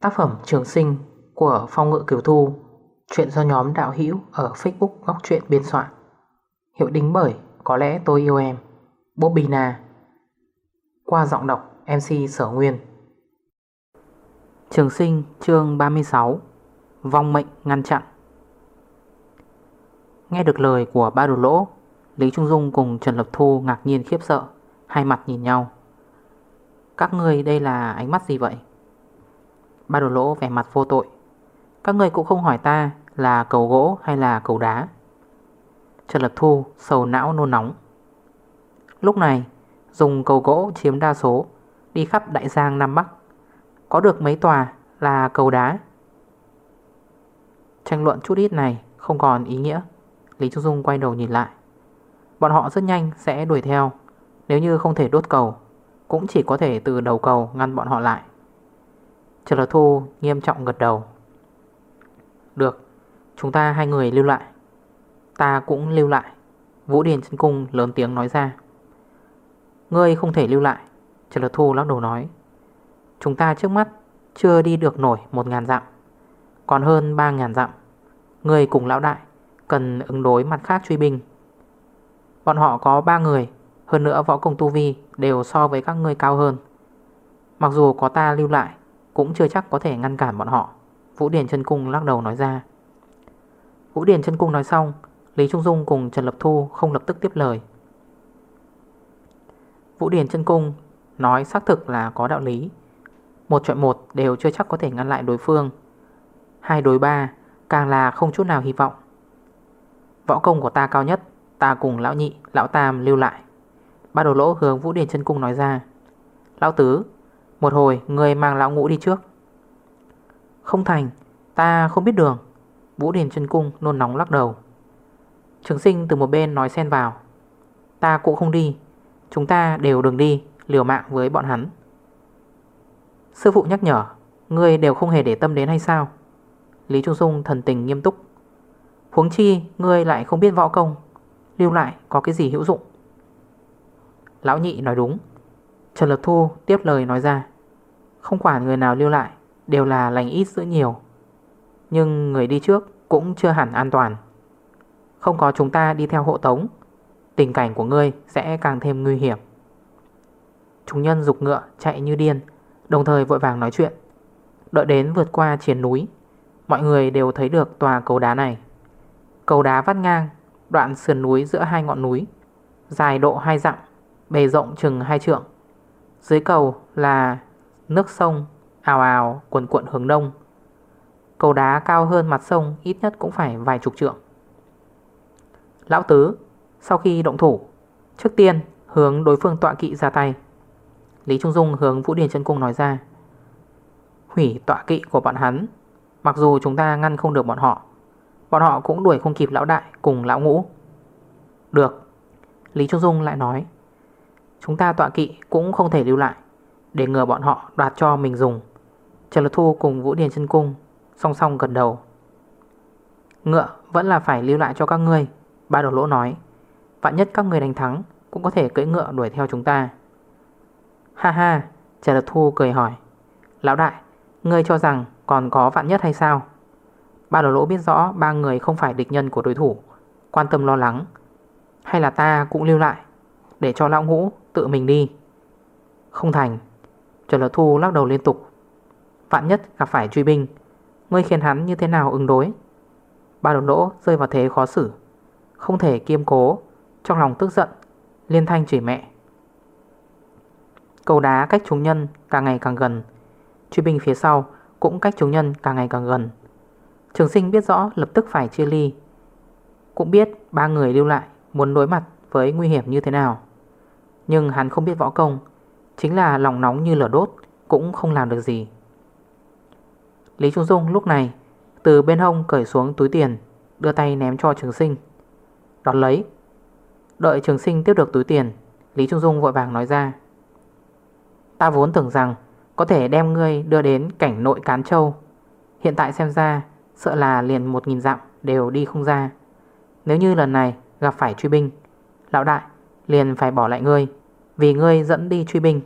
Tác phẩm Trường Sinh của Phong Ngự Kiều Thu, Chuyện do nhóm đạo hữu ở Facebook Góc Chuyện biên soạn. Hiệu đính bởi Có lẽ tôi yêu em Bobina Qua giọng đọc MC Sở Nguyên. Trường Sinh, chương 36 Vong mệnh ngăn chặn. Nghe được lời của ba đồ lỗ, Lý Trung Dung cùng Trần Lập Thu ngạc nhiên khiếp sợ, Hai mặt nhìn nhau. Các người đây là ánh mắt gì vậy? Ba đồ lỗ vẻ mặt vô tội. Các người cũng không hỏi ta là cầu gỗ hay là cầu đá. Trần Lập Thu sầu não nôn nóng. Lúc này, dùng cầu gỗ chiếm đa số, Đi khắp Đại Giang Nam Bắc. Có được mấy tòa là cầu đá? Tranh luận chút ít này không còn ý nghĩa. Lý Trung Dung quay đầu nhìn lại. Bọn họ rất nhanh sẽ đuổi theo. Nếu như không thể đốt cầu, Cũng chỉ có thể từ đầu cầu ngăn bọn họ lại. Trần Lật Thu nghiêm trọng gật đầu. Được, Chúng ta hai người lưu lại. Ta cũng lưu lại. Vũ Điền chân cung lớn tiếng nói ra. Ngươi không thể lưu lại, Trần Lật Thu lắc đầu nói. Chúng ta trước mắt chưa đi được nổi 1.000 dặm. Còn hơn 3.000 dặm, Ngươi cùng lão đại Cần ứng đối mặt khác truy binh. Bọn họ có 3 người, Hơn nữa võ công tu vi Đều so với các ngươi cao hơn. Mặc dù có ta lưu lại cũng chưa chắc có thể ngăn cản bọn họ. Vũ Điền chân Cung lắc đầu nói ra. Vũ Điền chân Cung nói xong Lý Trung Dung cùng Trần Lập Thu không lập tức tiếp lời. Vũ Điền chân Cung nói xác thực là có đạo lý. Một chọn một đều chưa chắc có thể ngăn lại đối phương. Hai đối ba càng là không chút nào hy vọng. Võ công của ta cao nhất Ta cùng lão nhị, lão tam lưu lại. Ba đồ lỗ hướng Vũ Điền chân Cung nói ra. Lão tứ một hồi, người mang lão ngũ đi trước. Không thành, Ta không biết đường. Vũ Điền chân Cung nôn nóng lắc đầu. Trường sinh từ một bên nói xen vào. Ta cũng không đi. Chúng ta đều đừng đi, Liều mạng với bọn hắn. Sư phụ nhắc nhở, Ngươi đều không hề để tâm đến hay sao? Lý Trung Dung thần tình nghiêm túc. Huống chi, ngươi lại không biết võ công. Lưu lại có cái gì hữu dụng? Lão nhị nói đúng. Trần Lập Thu tiếp lời nói ra. Không quản người nào lưu lại, Đều là lành ít giữ nhiều. Nhưng người đi trước cũng chưa hẳn an toàn. Không có chúng ta đi theo hộ tống, Tình cảnh của ngươi sẽ càng thêm nguy hiểm. Chúng nhân dục ngựa chạy như điên, Đồng thời vội vàng nói chuyện. Đợi đến vượt qua chiến núi, Mọi người đều thấy được tòa cầu đá này. Cầu đá vắt ngang, Đoạn sườn núi giữa hai ngọn núi, Dài độ hai dặm, Bề rộng chừng hai trượng. Dưới cầu là nước sông Ào ào cuộn cuộn hướng đông. Cầu đá cao hơn mặt sông Ít nhất cũng phải vài chục trượng. Lão Tứ, Sau khi động thủ, Trước tiên hướng đối phương tọa kỵ ra tay. Lý Trung Dung hướng Vũ Điền chân Cung nói ra, Hủy tọa kỵ của bọn hắn, Mặc dù chúng ta ngăn không được bọn họ Bọn họ cũng đuổi không kịp lão đại cùng lão ngũ. Được. Lý Trung Dung lại nói Chúng ta tọa kỵ cũng không thể lưu lại. Để ngừa bọn họ đoạt cho mình dùng. Trần Lực Thu cùng Vũ Điền chân Cung Song song gần đầu. Ngựa vẫn là phải lưu lại cho các ngươi, Ba đầu lỗ nói. Vạn nhất các người đánh thắng, Cũng có thể cưỡi ngựa đuổi theo chúng ta. Ha ha, Trần Lực Thu cười hỏi. Lão đại, Ngươi cho rằng còn có vạn nhất hay sao? Ba đầu lỗ biết rõ ba người không phải địch nhân của đối thủ, Quan tâm lo lắng. Hay là ta cũng lưu lại? Để cho lão ngũ tự mình đi. Không thành, Trần Lật Thu lắc đầu liên tục. Vạn nhất gặp phải truy binh, Ngươi khiến hắn như thế nào ứng đối? Ba đồn lỗ rơi vào thế khó xử. Không thể kiêm cố, Trong lòng tức giận, Liên thanh chửi mẹ. Cầu đá cách chúng nhân càng ngày càng gần. Truy binh phía sau cũng cách chúng nhân càng ngày càng gần. Trường sinh biết rõ lập tức phải chia ly. Cũng biết ba người lưu lại Muốn đối mặt với nguy hiểm như thế nào. Nhưng hắn không biết võ công. Chính là lòng nóng như lửa đốt, Cũng không làm được gì. Lý Trung Dung lúc này, Từ bên hông cởi xuống túi tiền, Đưa tay ném cho trường sinh. Đón lấy. Đợi trường sinh tiếp được túi tiền, Lý Trung Dung vội vàng nói ra. Ta vốn tưởng rằng Có thể đem ngươi đưa đến cảnh nội Cán Châu. Hiện tại xem ra, Sợ là liền 1.000 dặm đều đi không ra. Nếu như lần này gặp phải truy binh, Lão đại liền phải bỏ lại ngươi. Vì ngươi dẫn đi truy binh.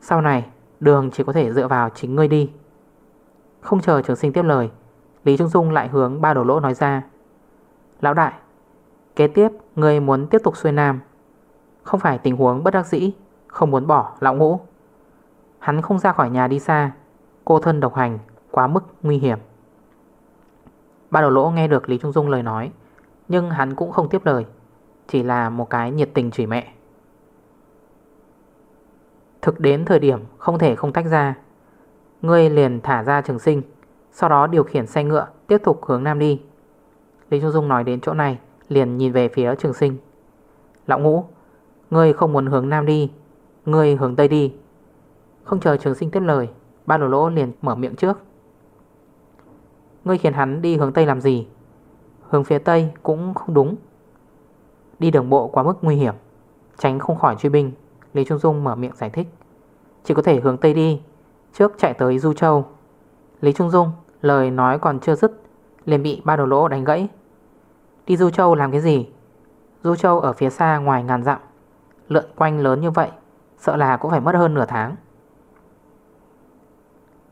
Sau này, đường chỉ có thể dựa vào chính ngươi đi. Không chờ trường sinh tiếp lời, Lý Trung Dung lại hướng ba đổ lỗ nói ra. Lão đại, Kế tiếp ngươi muốn tiếp tục xuôi nam. Không phải tình huống bất đắc dĩ, Không muốn bỏ lão ngũ. Hắn không ra khỏi nhà đi xa, Cô thân độc hành quá mức nguy hiểm. Ba đầu lỗ nghe được Lý Trung Dung lời nói, Nhưng hắn cũng không tiếp lời, Chỉ là một cái nhiệt tình chửi mẹ. Thực đến thời điểm không thể không tách ra. Ngươi liền thả ra trường sinh, Sau đó điều khiển xe ngựa Tiếp tục hướng nam đi. Lý Trung Dung nói đến chỗ này, Liền nhìn về phía trường sinh. Lão ngũ, Ngươi không muốn hướng nam đi, Ngươi hướng tây đi. Không chờ trường sinh tiếp lời, Ba lỗ lỗ liền mở miệng trước. Ngươi khiến hắn đi hướng tây làm gì? Hướng phía tây cũng không đúng. Đi đường bộ quá mức nguy hiểm, Tránh không khỏi truy binh. Lý Trung Dung mở miệng giải thích. Chỉ có thể hướng tây đi, Trước chạy tới Du Châu. Lý Trung Dung, lời nói còn chưa dứt, liền bị ba đồ lỗ đánh gãy. Đi Du Châu làm cái gì? Du Châu ở phía xa ngoài ngàn dặm, Lượn quanh lớn như vậy, Sợ là cũng phải mất hơn nửa tháng.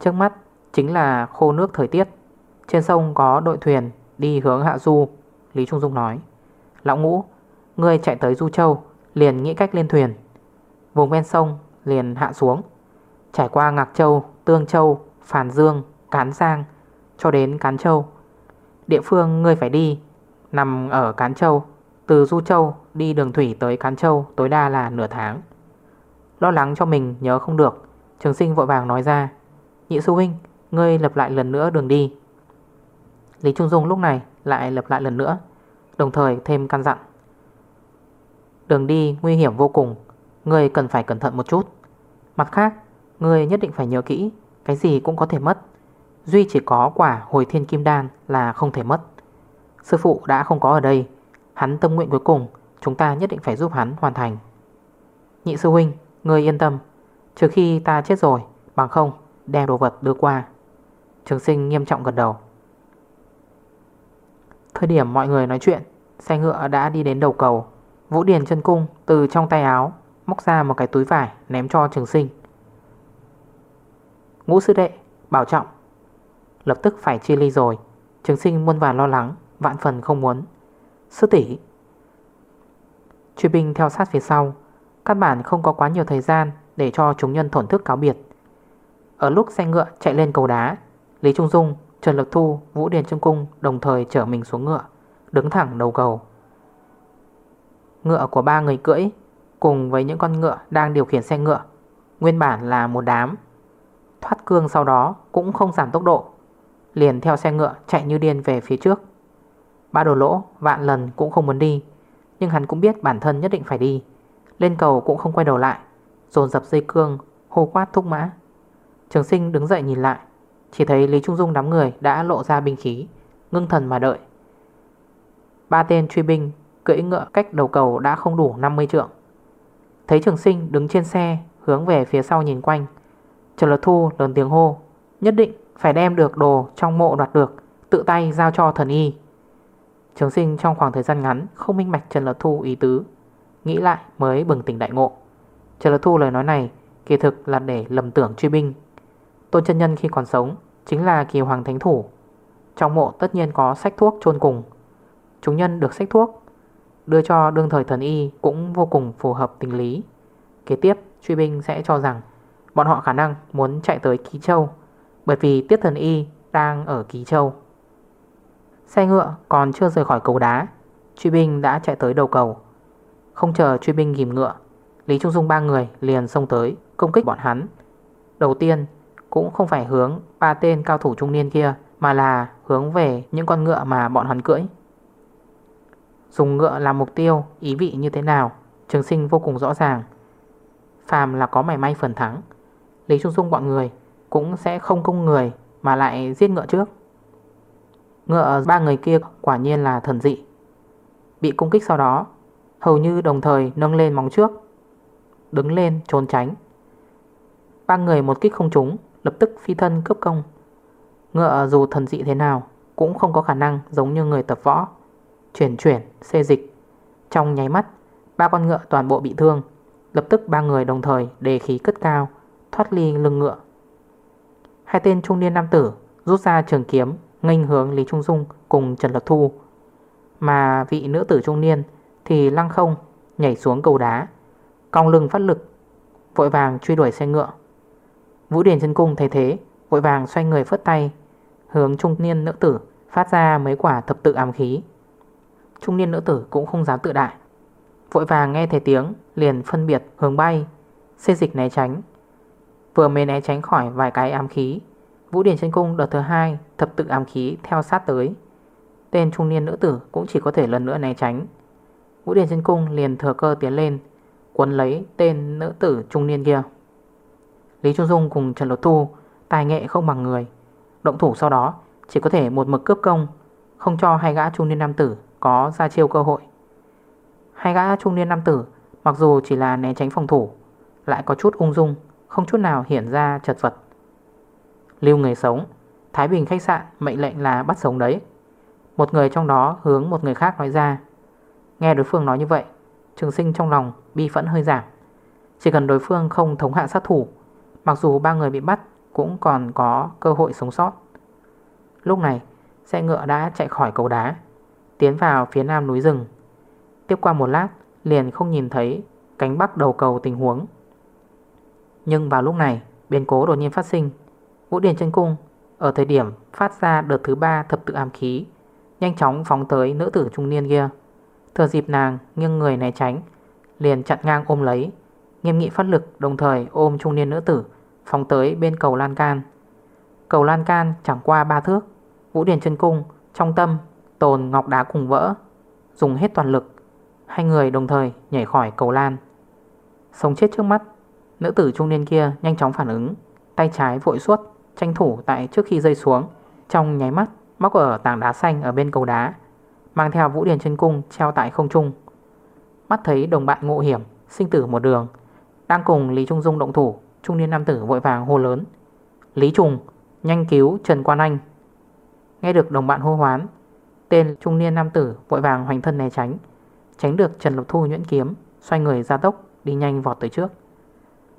Trước mắt chính là khô nước thời tiết, Trên sông có đội thuyền đi hướng hạ du, Lý Trung Dung nói. Lão ngũ, Ngươi chạy tới Du Châu, Liền nghĩ cách lên thuyền. Vùng ven sông liền hạ xuống. Trải qua Ngạc Châu, Tương Châu, Phản Dương, Cán Giang Cho đến Cán Châu. Địa phương ngươi phải đi Nằm ở Cán Châu. Từ Du Châu đi đường thủy tới Cán Châu Tối đa là nửa tháng. Lo lắng cho mình nhớ không được Trường sinh vội vàng nói ra Nhị sư huynh Ngươi lập lại lần nữa đường đi. Lý Trung Dung lúc này lại lập lại lần nữa Đồng thời thêm căn dặn Đường đi nguy hiểm vô cùng người cần phải cẩn thận một chút. Mặt khác, người nhất định phải nhớ kỹ, Cái gì cũng có thể mất. Duy chỉ có quả hồi thiên kim đan là không thể mất. Sư phụ đã không có ở đây. Hắn tâm nguyện cuối cùng, Chúng ta nhất định phải giúp hắn hoàn thành. Nhị sư huynh, người yên tâm. Trừ khi ta chết rồi, Bằng không, đem đồ vật đưa qua. Trường sinh nghiêm trọng gật đầu. Thời điểm mọi người nói chuyện, Xe ngựa đã đi đến đầu cầu. Vũ Điền chân cung từ trong tay áo Móc ra một cái túi vải ném cho trường sinh. Ngũ sư đệ Bảo trọng. Lập tức phải chia ly rồi. Trường sinh muôn vàn lo lắng Vạn phần không muốn. Sư tỷ. Truy binh theo sát phía sau. Các bản không có quá nhiều thời gian Để cho chúng nhân thổn thức cáo biệt. Ở lúc xe ngựa chạy lên cầu đá Lý Trung Dung, Trần Lập Thu, Vũ Điền Trung Cung Đồng thời chở mình xuống ngựa Đứng thẳng đầu cầu. Ngựa của ba người cưỡi Cùng với những con ngựa đang điều khiển xe ngựa. Nguyên bản là một đám. Thoát cương sau đó cũng không giảm tốc độ. Liền theo xe ngựa chạy như điên về phía trước. Ba đồ lỗ, vạn lần cũng không muốn đi, Nhưng hắn cũng biết bản thân nhất định phải đi. Lên cầu cũng không quay đầu lại, Dồn dập dây cương, Hô quát thúc mã. Trường sinh đứng dậy nhìn lại, Chỉ thấy Lý Trung Dung đám người đã lộ ra binh khí, Ngưng thần mà đợi. Ba tên truy binh Cưỡi ngựa cách đầu cầu đã không đủ 50 trượng. Thấy trường sinh đứng trên xe, Hướng về phía sau nhìn quanh. Trần Lật Thu lớn tiếng hô, Nhất định phải đem được đồ trong mộ đoạt được, Tự tay giao cho thần y. Trường sinh trong khoảng thời gian ngắn Không minh mạch Trần Lật Thu ý tứ, Nghĩ lại mới bừng tỉnh đại ngộ. Trần Lật Thu lời nói này Kỳ thực là để lầm tưởng truy binh. Tôn chân nhân khi còn sống Chính là kỳ hoàng thánh thủ, Trong mộ tất nhiên có sách thuốc chôn cùng. Chúng nhân được sách thuốc Đưa cho đương thời thần y Cũng vô cùng phù hợp tình lý. Kế tiếp, truy binh sẽ cho rằng Bọn họ khả năng muốn chạy tới Ký Châu, Bởi vì tiết thần y đang ở Ký Châu. Xe ngựa còn chưa rời khỏi cầu đá, Truy binh đã chạy tới đầu cầu. Không chờ truy binh ghim ngựa, Lý Trung Dung ba người liền xông tới Công kích bọn hắn. Đầu tiên cũng không phải hướng ba tên cao thủ trung niên kia, Mà là hướng về những con ngựa mà bọn hắn cưỡi. Dùng ngựa làm mục tiêu, Ý vị như thế nào, Trường sinh vô cùng rõ ràng. Phàm là có mảy may phần thắng, Lý Trung Dung bọn người Cũng sẽ không công người Mà lại giết ngựa trước. Ngựa ba người kia quả nhiên là thần dị, Bị công kích sau đó, Hầu như đồng thời nâng lên móng trước, Đứng lên trốn tránh. Ba người một kích không trúng, Lập tức phi thân cướp công. Ngựa dù thần dị thế nào Cũng không có khả năng giống như người tập võ. Chuyển chuyển, xê dịch. Trong nháy mắt Ba con ngựa toàn bộ bị thương. Lập tức ba người đồng thời đề khí cất cao Thoát ly lưng ngựa. Hai tên trung niên nam tử rút ra trường kiếm nghênh hướng Lý Trung Dung cùng Trần Lập Thu. Mà vị nữ tử trung niên thì lăng không nhảy xuống cầu đá Cong lưng phát lực Vội vàng truy đuổi xe ngựa. Vũ Điển chân cung thấy thế Vội vàng xoay người phất tay Hướng trung niên nữ tử Phát ra mấy quả thập tự ám khí. Trung niên nữ tử cũng không dám tự đại. Vội vàng nghe thấy tiếng, Liền phân biệt, hướng bay, Xê dịch né tránh. Vừa mới né tránh khỏi vài cái ám khí, Vũ Điển trên cung đợt thứ hai Thập tự ám khí theo sát tới. Tên trung niên nữ tử cũng chỉ có thể lần nữa né tránh. Vũ Điển trên cung liền thừa cơ tiến lên, Quấn lấy tên nữ tử trung niên kia. Lý Trung Dung cùng Trần Lột Thu Tài nghệ không bằng người. Động thủ sau đó, chỉ có thể một mực cướp công, Không cho hai gã trung niên nam tử có ra chiêu cơ hội. Hai gã trung niên nam tử, Mặc dù chỉ là né tránh phòng thủ, Lại có chút ung dung, Không chút nào hiện ra chật vật. Lưu người sống, Thái Bình khách sạn, mệnh lệnh là bắt sống đấy. Một người trong đó hướng một người khác nói ra. Nghe đối phương nói như vậy, Trường sinh trong lòng bi phẫn hơi giảm. Chỉ cần đối phương không thống hạ sát thủ, Mặc dù ba người bị bắt Cũng còn có cơ hội sống sót. Lúc này, xe ngựa đã chạy khỏi cầu đá. Tiến vào phía nam núi rừng. Tiếp qua một lát, Liền không nhìn thấy cánh bắc đầu cầu tình huống. Nhưng vào lúc này, Biến cố đột nhiên phát sinh. Vũ điền chân cung Ở thời điểm phát ra đợt thứ ba thập tự ám khí, Nhanh chóng phóng tới nữ tử trung niên kia. Thừa dịp nàng nghiêng người né tránh, Liền chặn ngang ôm lấy, Nghiêm nghị phát lực đồng thời ôm trung niên nữ tử, Phóng tới bên cầu lan can. Cầu lan can chẳng qua ba thước, Vũ điền chân cung Trong tâm tồn ngọc đá cùng vỡ, Dùng hết toàn lực. Hai người đồng thời nhảy khỏi cầu lan. Sống chết trước mắt, Nữ tử trung niên kia nhanh chóng phản ứng, Tay trái vội suốt, Tranh thủ tại trước khi rơi xuống. Trong nháy mắt móc ở tảng đá xanh ở bên cầu đá, Mang theo vũ điền chân cung treo tại không trung. Mắt thấy đồng bạn ngộ hiểm, Sinh tử một đường, Đang cùng Lý Trung Dung động thủ, Trung niên nam tử vội vàng hô lớn. Lý Trùng nhanh cứu Trần Quan Anh. Nghe được đồng bạn hô hoán Tên trung niên nam tử vội vàng hoành thân né tránh Tránh được Trần Lộc Thu nhuyễn kiếm, Xoay người ra tốc đi nhanh vọt tới trước.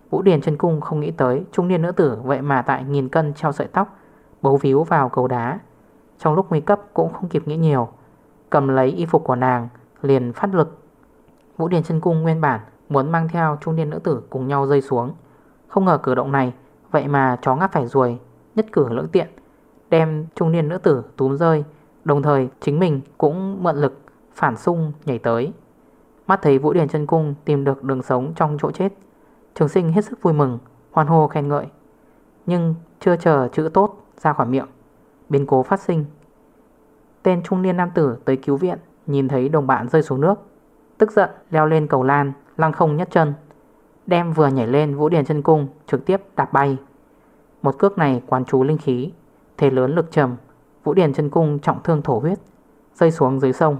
Vũ Điền chân cung không nghĩ tới Trung niên nữ tử vậy mà tại nghìn cân treo sợi tóc, Bấu víu vào cầu đá. Trong lúc nguy cấp cũng không kịp nghĩ nhiều, Cầm lấy y phục của nàng, Liền phát lực. Vũ Điền chân cung nguyên bản Muốn mang theo trung niên nữ tử cùng nhau rơi xuống. Không ngờ cử động này, Vậy mà chó ngáp phải ruồi, Nhất cử lưỡng tiện, Đem trung niên nữ tử túm rơi. Đồng thời, chính mình cũng mượn lực, Phản sung nhảy tới. Mắt thấy Vũ Điển chân Cung tìm được đường sống trong chỗ chết. Trường sinh hết sức vui mừng, Hoan hô khen ngợi. Nhưng chưa chờ chữ tốt ra khỏi miệng, Biến cố phát sinh. Tên trung niên nam tử tới cứu viện, Nhìn thấy đồng bạn rơi xuống nước. Tức giận leo lên cầu lan, Lăng không nhất chân. Đem vừa nhảy lên Vũ Điển chân Cung Trực tiếp đạp bay. Một cước này quán chú linh khí, Thế lớn lực trầm. Vũ Điển chân Cung trọng thương thổ huyết, Rơi xuống dưới sông.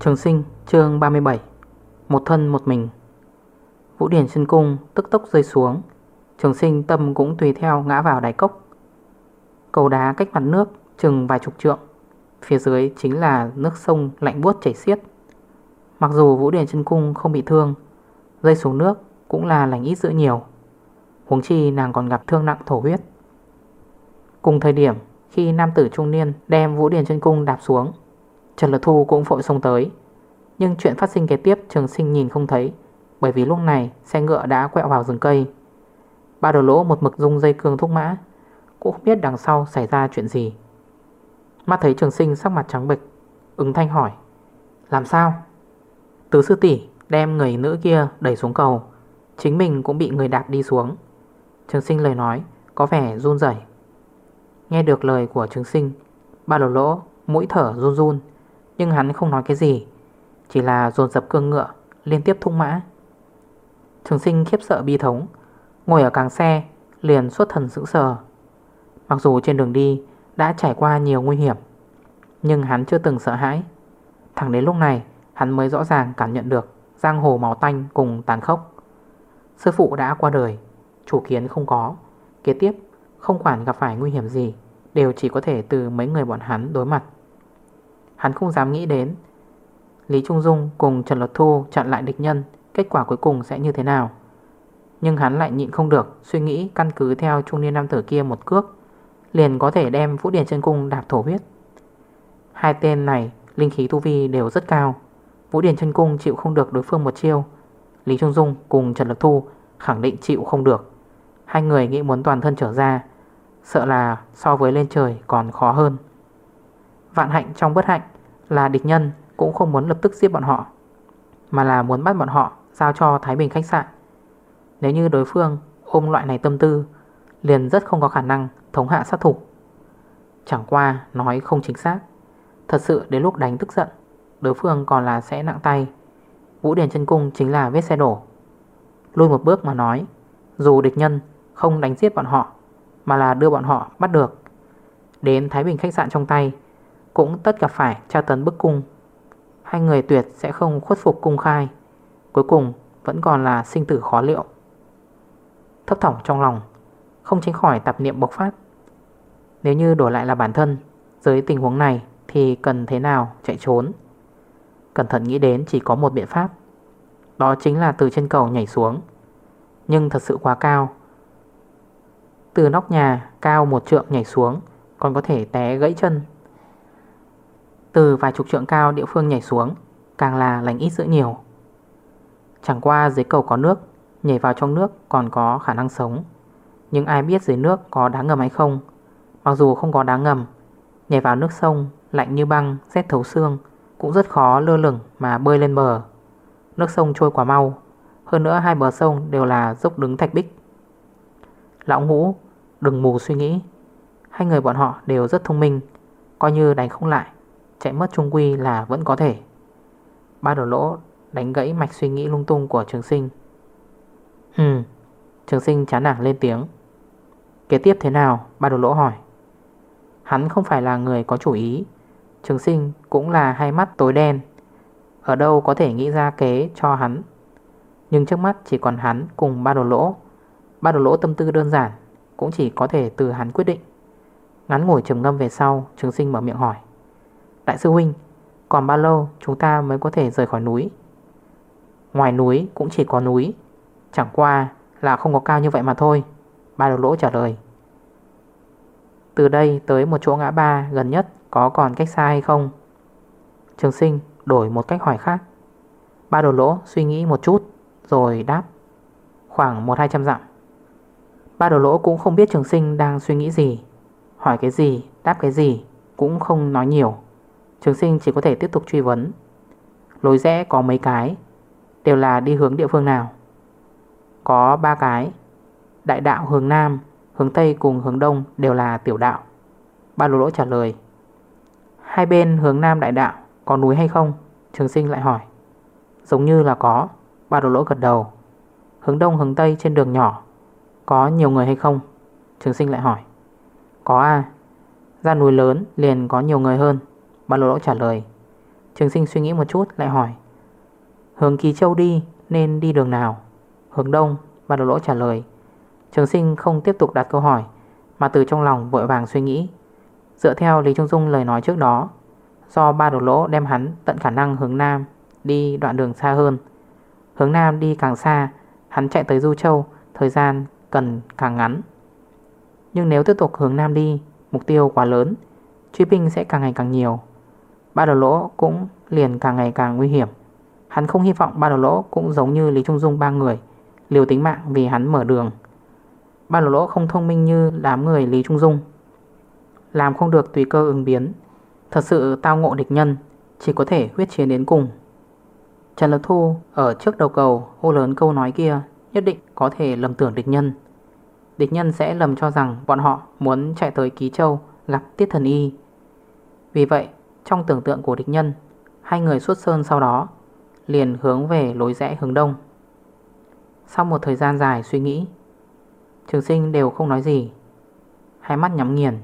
Trường sinh, chương 37 Một thân một mình. Vũ Điển chân cung tức tốc rơi xuống. Trường sinh tâm cũng tùy theo ngã vào đáy cốc. Cầu đá cách mặt nước chừng vài chục trượng. Phía dưới chính là nước sông lạnh buốt chảy xiết. Mặc dù Vũ Điển chân cung không bị thương, Rơi xuống nước cũng là lành ít dữ nhiều. Huống chi nàng còn gặp thương nặng thổ huyết. Cùng thời điểm, khi nam tử trung niên đem Vũ Điển chân cung đạp xuống, Trần Lật Thu cũng vội xông tới. Nhưng chuyện phát sinh kế tiếp trường sinh nhìn không thấy, Bởi vì lúc này xe ngựa đã quẹo vào rừng cây. Ba đầu lỗ một mực dung dây cương thúc mã, Cũng không biết đằng sau xảy ra chuyện gì. Mắt thấy trường sinh sắc mặt trắng bệch, Ứng thanh hỏi, Làm sao? Tứ sư tỷ đem người nữ kia đẩy xuống cầu, Chính mình cũng bị người đạp đi xuống. Trường sinh lời nói, Có vẻ run rẩy. Nghe được lời của trường sinh, Ba lỗ lỗ, mũi thở run run, Nhưng hắn không nói cái gì, Chỉ là dồn dập cương ngựa, Liên tiếp thúc mã. Trường sinh khiếp sợ bi thống, Ngồi ở càng xe, liền xuất thần sững sờ. Mặc dù trên đường đi đã trải qua nhiều nguy hiểm, Nhưng hắn chưa từng sợ hãi. Thẳng đến lúc này, Hắn mới rõ ràng cảm nhận được Giang hồ máu tanh cùng tàn khốc. Sư phụ đã qua đời, Chủ kiến không có, Kế tiếp không quản gặp phải nguy hiểm gì, Đều chỉ có thể từ mấy người bọn hắn đối mặt. Hắn không dám nghĩ đến, Lý Trung Dung cùng Trần Lột Thu chặn lại địch nhân, Kết quả cuối cùng sẽ như thế nào? Nhưng hắn lại nhịn không được Suy nghĩ căn cứ theo trung niên nam tử kia một cước Liền có thể đem Vũ Điển chân Cung đạp thổ huyết. Hai tên này, Linh khí tu vi đều rất cao. Vũ Điển chân Cung chịu không được đối phương một chiêu. Lý Trung Dung cùng Trần Lực Thu Khẳng định chịu không được. Hai người nghĩ muốn toàn thân trở ra, Sợ là so với lên trời còn khó hơn. Vạn hạnh trong bất hạnh Là địch nhân cũng không muốn lập tức giết bọn họ, Mà là muốn bắt bọn họ Giao cho Thái Bình khách sạn. Nếu như đối phương ôm loại này tâm tư, Liền rất không có khả năng thống hạ sát thủ. Chẳng qua, nói không chính xác. Thật sự, đến lúc đánh tức giận, Đối phương còn là sẽ nặng tay. Vũ điền chân Cung chính là vết xe đổ. Lui một bước mà nói, Dù địch nhân không đánh giết bọn họ, Mà là đưa bọn họ bắt được. Đến Thái Bình khách sạn trong tay, Cũng tất gặp phải tra tấn bức cung. Hai người tuyệt sẽ không khuất phục cung khai. Cuối cùng vẫn còn là sinh tử khó liệu. Thấp thỏng trong lòng không tránh khỏi tạp niệm bộc phát. Nếu như đổi lại là bản thân, Dưới tình huống này Thì cần thế nào chạy trốn? Cẩn thận nghĩ đến chỉ có một biện pháp, Đó chính là từ trên cầu nhảy xuống. Nhưng thật sự quá cao. Từ nóc nhà cao một trượng nhảy xuống Còn có thể té gãy chân. Từ vài chục trượng cao địa phương nhảy xuống Càng là lành ít dữ nhiều. Chẳng qua dưới cầu có nước, Nhảy vào trong nước còn có khả năng sống. Nhưng ai biết dưới nước có đá ngầm hay không? Mặc dù không có đá ngầm Nhảy vào nước sông Lạnh như băng, rét thấu xương Cũng rất khó lơ lửng mà bơi lên bờ. Nước sông trôi quá mau Hơn nữa hai bờ sông đều là dốc đứng thạch bích. Lão ngũ Đừng mù suy nghĩ. Hai người bọn họ đều rất thông minh Coi như đánh không lại Chạy mất trung quy là vẫn có thể. Ba đổ lỗ đánh gãy mạch suy nghĩ lung tung của trường sinh. Ừ Trường sinh chán nản lên tiếng. Kế tiếp thế nào? Ba đồ lỗ hỏi. Hắn không phải là người có chủ ý. Trường sinh cũng là hai mắt tối đen. Ở đâu có thể nghĩ ra kế cho hắn? Nhưng trước mắt chỉ còn hắn cùng ba đồ lỗ. Ba đồ lỗ tâm tư đơn giản, Cũng chỉ có thể từ hắn quyết định. Ngắn ngồi trầm ngâm về sau, Trường sinh mở miệng hỏi. Đại sư huynh, Còn bao lâu chúng ta mới có thể rời khỏi núi? Ngoài núi cũng chỉ có núi. Chẳng qua là không có cao như vậy mà thôi. Ba đầu lỗ trả lời. Từ đây tới một chỗ ngã ba gần nhất Có còn cách xa hay không? Trường sinh đổi một cách hỏi khác. Ba đầu lỗ suy nghĩ một chút, Rồi đáp. Khoảng 1-200 dặm. Ba đầu lỗ cũng không biết trường sinh đang suy nghĩ gì. Hỏi cái gì, Đáp cái gì Cũng không nói nhiều. Trường sinh chỉ có thể tiếp tục truy vấn. Lối rẽ có mấy cái, Đều là đi hướng địa phương nào? Có 3 cái. Đại đạo hướng Nam, Hướng Tây cùng hướng Đông đều là tiểu đạo. Ba lỗ lỗ trả lời, Hai bên hướng Nam đại đạo Có núi hay không? Trường sinh lại hỏi. Giống như là có. Ba lỗ lỗ gật đầu. Hướng Đông, hướng Tây trên đường nhỏ, Có nhiều người hay không? Trường sinh lại hỏi. Có à Ra núi lớn liền có nhiều người hơn. Ba lỗ lỗ trả lời. Trường sinh suy nghĩ một chút lại hỏi. Hướng Kỳ Châu đi nên đi đường nào? Hướng Đông, Ba lỗ lỗ trả lời. Trường sinh không tiếp tục đặt câu hỏi, Mà từ trong lòng vội vàng suy nghĩ. Dựa theo Lý Trung Dung lời nói trước đó, Do ba đầu lỗ đem hắn tận khả năng hướng Nam Đi đoạn đường xa hơn. Hướng Nam đi càng xa, Hắn chạy tới Du Châu, Thời gian cần càng ngắn. Nhưng nếu tiếp tục hướng Nam đi, Mục tiêu quá lớn, Truy binh sẽ càng ngày càng nhiều. Ba đầu lỗ cũng liền càng ngày càng nguy hiểm. Hắn không hy vọng ba đầu lỗ cũng giống như Lý Trung Dung ba người Liều tính mạng vì hắn mở đường. Ba lỗ lỗ không thông minh như đám người Lý Trung Dung. Làm không được tùy cơ ứng biến. Thật sự tao ngộ địch nhân, Chỉ có thể huyết chiến đến cùng. Trần Lực Thu ở trước đầu cầu hô lớn câu nói kia, Nhất định có thể lầm tưởng địch nhân. Địch nhân sẽ lầm cho rằng bọn họ muốn chạy tới Ký Châu gặp Tiết Thần Y. Vì vậy, trong tưởng tượng của địch nhân, Hai người xuất sơn sau đó, Liền hướng về lối rẽ hướng đông. Sau một thời gian dài suy nghĩ Trường sinh đều không nói gì. Hai mắt nhắm nghiền,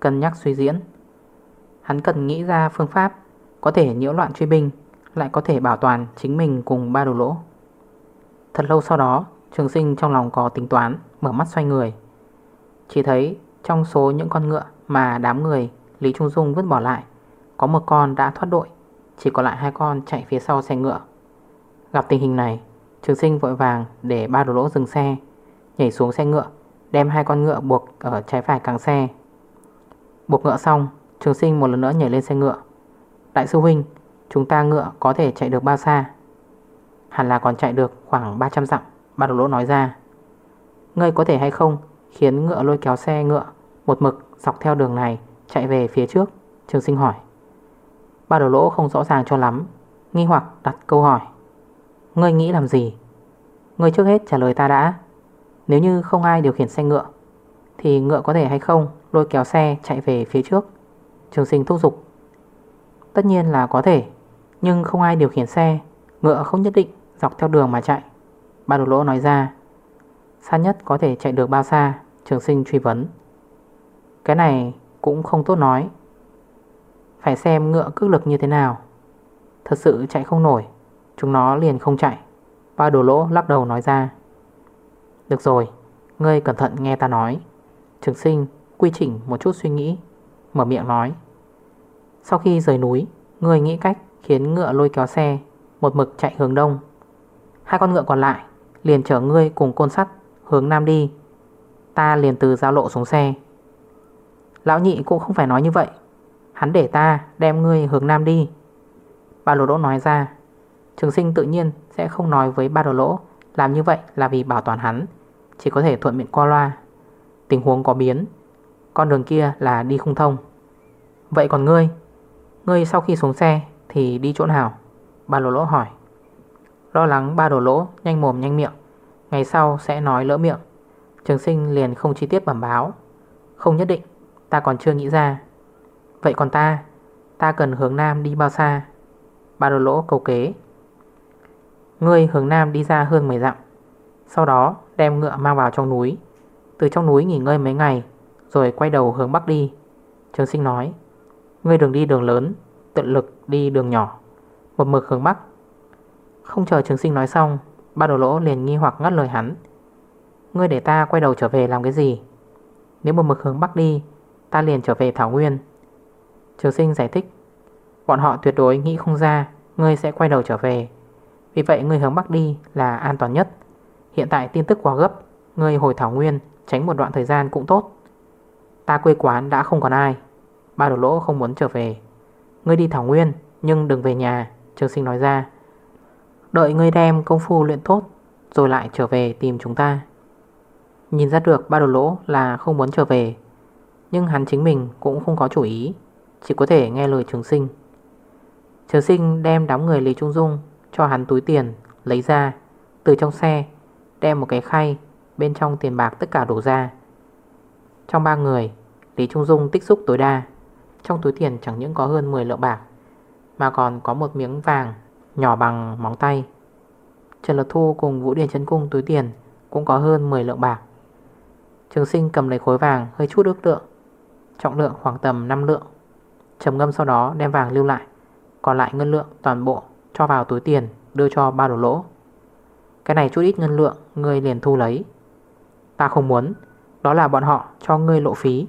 Cân nhắc suy diễn. Hắn cần nghĩ ra phương pháp, Có thể nhiễu loạn truy binh, Lại có thể bảo toàn chính mình cùng ba đồ lỗ. Thật lâu sau đó, Trường sinh trong lòng có tính toán, Mở mắt xoay người. Chỉ thấy trong số những con ngựa mà đám người Lý Trung Dung vứt bỏ lại, Có một con đã thoát đội, Chỉ còn lại hai con chạy phía sau xe ngựa. Gặp tình hình này, Trường sinh vội vàng để ba đồ lỗ dừng xe. Nhảy xuống xe ngựa, Đem hai con ngựa buộc ở trái phải càng xe. Buộc ngựa xong, Trường sinh một lần nữa nhảy lên xe ngựa. Đại sư huynh, Chúng ta ngựa có thể chạy được bao xa. Hẳn là còn chạy được khoảng 300 dặm, Ba đồ lỗ nói ra. Ngươi có thể hay không Khiến ngựa lôi kéo xe ngựa Một mực dọc theo đường này Chạy về phía trước? Trường sinh hỏi. Ba đồ lỗ không rõ ràng cho lắm, Nghi hoặc đặt câu hỏi. Ngươi nghĩ làm gì? Ngươi trước hết trả lời ta đã. Nếu như không ai điều khiển xe ngựa, Thì ngựa có thể hay không Lôi kéo xe chạy về phía trước? Trường sinh thúc giục. Tất nhiên là có thể, Nhưng không ai điều khiển xe, Ngựa không nhất định dọc theo đường mà chạy. Ba đồ lỗ nói ra, Xa nhất có thể chạy được bao xa, Trường sinh truy vấn. Cái này cũng không tốt nói. Phải xem ngựa cước lực như thế nào. Thật sự chạy không nổi, Chúng nó liền không chạy. Ba đồ lỗ lắc đầu nói ra được rồi, Ngươi cẩn thận nghe ta nói. Trường sinh, quy chỉnh một chút suy nghĩ, Mở miệng nói. Sau khi rời núi, Ngươi nghĩ cách khiến ngựa lôi kéo xe Một mực chạy hướng đông. Hai con ngựa còn lại Liền chở ngươi cùng côn sắt hướng nam đi. Ta liền từ giao lộ xuống xe. Lão nhị cũng không phải nói như vậy. Hắn để ta đem ngươi hướng nam đi. Ba đồ lỗ nói ra. Trường sinh tự nhiên sẽ không nói với ba đồ lỗ Làm như vậy là vì bảo toàn hắn. Chỉ có thể thuận miệng qua loa. Tình huống có biến. Con đường kia là đi không thông. Vậy còn ngươi? Ngươi sau khi xuống xe thì đi chỗ nào? Ba đồ lỗ hỏi. Lo lắng ba đồ lỗ nhanh mồm nhanh miệng. Ngày sau sẽ nói lỡ miệng. Trường sinh liền không chi tiết bẩm báo. Không nhất định. Ta còn chưa nghĩ ra. Vậy còn ta? Ta cần hướng Nam đi bao xa? Ba đồ lỗ cầu kế. Ngươi hướng Nam đi ra hơn 10 dặm. Sau đó đem ngựa mang vào trong núi. Từ trong núi nghỉ ngơi mấy ngày, Rồi quay đầu hướng Bắc đi. Trường sinh nói, Ngươi đừng đi đường lớn Tự lực đi đường nhỏ. Một mực hướng Bắc. Không chờ trường sinh nói xong, Ba đồ lỗ liền nghi hoặc ngắt lời hắn. Ngươi để ta quay đầu trở về làm cái gì? Nếu một mực hướng Bắc đi, Ta liền trở về Thảo Nguyên. Trường sinh giải thích, Bọn họ tuyệt đối nghĩ không ra Ngươi sẽ quay đầu trở về. Vì vậy ngươi hướng Bắc đi là an toàn nhất. Hiện tại tin tức quá gấp Ngươi hồi Thảo Nguyên tránh một đoạn thời gian cũng tốt. Ta quê quán đã không còn ai, Ba đồ lỗ không muốn trở về. Ngươi đi Thảo Nguyên, Nhưng đừng về nhà Trường sinh nói ra. Đợi ngươi đem công phu luyện tốt, Rồi lại trở về tìm chúng ta. Nhìn ra được ba đồ lỗ là không muốn trở về, Nhưng hắn chính mình cũng không có chủ ý, Chỉ có thể nghe lời trường sinh. Trường sinh đem đám người Lý Trung Dung Cho hắn túi tiền, Lấy ra, Từ trong xe Đem một cái khay, Bên trong tiền bạc tất cả đổ ra. Trong ba người, Lý Trung Dung tích xúc tối đa. Trong túi tiền chẳng những có hơn 10 lượng bạc, Mà còn có một miếng vàng Nhỏ bằng móng tay. Trần Lật Thu cùng Vũ Điền Trấn Cung túi tiền Cũng có hơn 10 lượng bạc. Trường sinh cầm lấy khối vàng hơi chút ước lượng, Trọng lượng khoảng tầm 5 lượng. Trầm ngâm sau đó đem vàng lưu lại, Còn lại ngân lượng toàn bộ Cho vào túi tiền đưa cho ba đồ lỗ. Cái này chút ít ngân lượng, Ngươi liền thu lấy. Ta không muốn. Đó là bọn họ, cho ngươi lộ phí.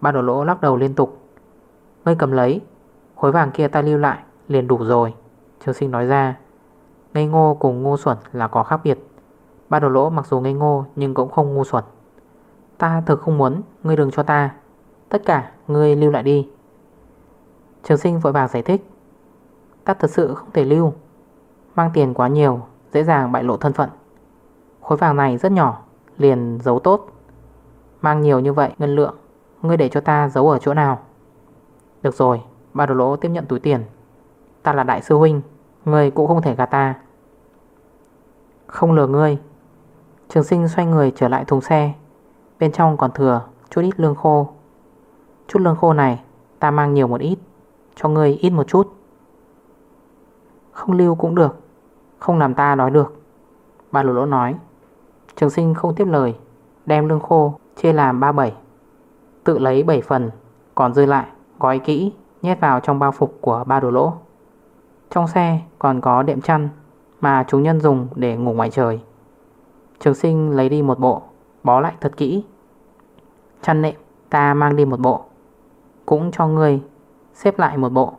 Ba đồ lỗ lắc đầu liên tục. Ngươi cầm lấy. Khối vàng kia ta lưu lại, liền đủ rồi. Trường sinh nói ra. Ngây ngô cùng ngu xuẩn là có khác biệt. Ba đồ lỗ mặc dù ngây ngô, nhưng cũng không ngu xuẩn. Ta thực không muốn, Ngươi đừng cho ta. Tất cả, ngươi lưu lại đi. Trường sinh vội vàng giải thích. Ta thật sự không thể lưu. Mang tiền quá nhiều Dễ dàng bại lộ thân phận. Khối vàng này rất nhỏ, Liền giấu tốt. Mang nhiều như vậy ngân lượng, Ngươi để cho ta giấu ở chỗ nào? Được rồi, Ba đồ lỗ tiếp nhận túi tiền. Ta là đại sư huynh, Ngươi cũng không thể gạt ta. Không lừa ngươi. Trường sinh xoay người trở lại thùng xe. Bên trong còn thừa chút ít lương khô. Chút lương khô này, Ta mang nhiều một ít, Cho ngươi ít một chút. Không lưu cũng được. Không làm ta nói được. Ba lỗ lỗ nói. Trường sinh không tiếp lời, Đem lương khô chia làm 37 Tự lấy 7 phần, Còn rơi lại, gói kỹ, Nhét vào trong bao phục của ba đồ lỗ. Trong xe còn có đệm chăn Mà chúng nhân dùng để ngủ ngoài trời. Trường sinh lấy đi một bộ, Bó lại thật kỹ. Chăn nệm, ta mang đi một bộ. Cũng cho ngươi, xếp lại một bộ.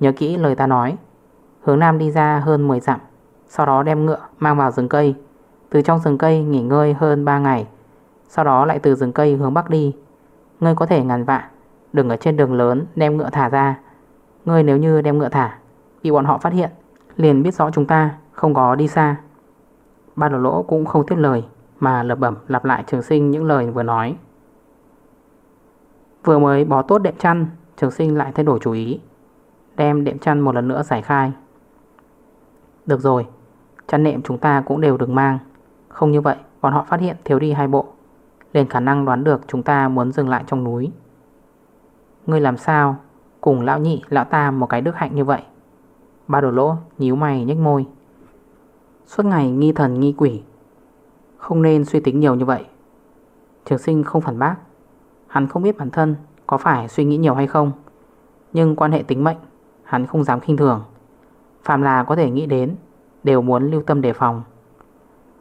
Nhớ kỹ lời ta nói. Hướng Nam đi ra hơn 10 dặm. Sau đó đem ngựa mang vào rừng cây. Từ trong rừng cây nghỉ ngơi hơn 3 ngày, Sau đó lại từ rừng cây hướng Bắc đi. Ngươi có thể ngàn vạ, Đừng ở trên đường lớn đem ngựa thả ra. Ngươi nếu như đem ngựa thả, Bị bọn họ phát hiện, Liền biết rõ chúng ta không có đi xa. Ba đồ lỗ cũng không tiếp lời, Mà lập bẩm lặp lại trường sinh những lời vừa nói. Vừa mới bó tốt đệm chăn, Trường sinh lại thay đổi chủ ý, Đem đệm chăn một lần nữa giải khai. Được rồi Chăn nệm chúng ta cũng đều đừng mang. Không như vậy, bọn họ phát hiện thiếu đi hai bộ Liền khả năng đoán được chúng ta muốn dừng lại trong núi. Ngươi làm sao Cùng lão nhị, lão tam một cái đức hạnh như vậy? Ba đồ lỗ nhíu mày nhếch môi. Suốt ngày nghi thần nghi quỷ, Không nên suy tính nhiều như vậy. Trường sinh không phản bác. Hắn không biết bản thân có phải suy nghĩ nhiều hay không, Nhưng quan hệ tính mệnh Hắn không dám khinh thường. Phạm là có thể nghĩ đến Đều muốn lưu tâm đề phòng.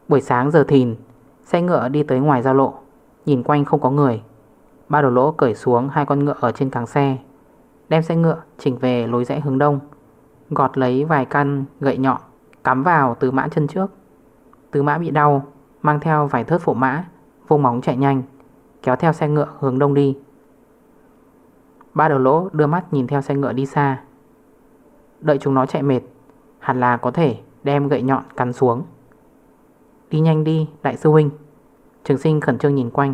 Buổi sáng giờ thìn, Xe ngựa đi tới ngoài giao lộ, Nhìn quanh không có người. Ba đầu lỗ cởi xuống hai con ngựa ở trên càng xe, Đem xe ngựa chỉnh về lối rẽ hướng đông, Gọt lấy vài căn gậy nhọn, Cắm vào từ mã chân trước. Từ mã bị đau, Mang theo vài thớt phổ mã Vô móng chạy nhanh, Kéo theo xe ngựa hướng đông đi. Ba đầu lỗ đưa mắt nhìn theo xe ngựa đi xa. Đợi chúng nó chạy mệt, Hẳn là có thể đem gậy nhọn cắn xuống. Đi nhanh đi đại sư huynh. Trường sinh khẩn trương nhìn quanh.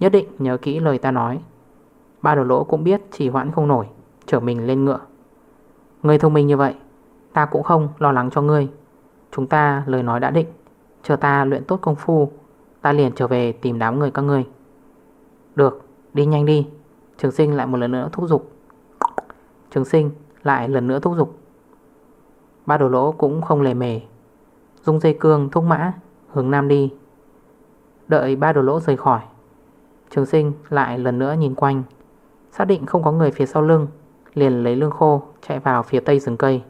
Nhất định nhớ kỹ lời ta nói. Ba đầu lỗ cũng biết chỉ hoãn không nổi Chở mình lên ngựa. Ngươi thông minh như vậy Ta cũng không lo lắng cho ngươi. Chúng ta lời nói đã định Chờ ta luyện tốt công phu Ta liền trở về tìm đám người các ngươi. Được, đi nhanh đi. Trường sinh lại một lần nữa thúc giục. Trường sinh lại lần nữa thúc giục. Ba đồ lỗ cũng không lề mề. Dung dây cương thúc mã, Hướng nam đi. Đợi ba đồ lỗ rời khỏi. Trường sinh lại lần nữa nhìn quanh. Xác định không có người phía sau lưng, Liền lấy lương khô chạy vào phía tây rừng cây.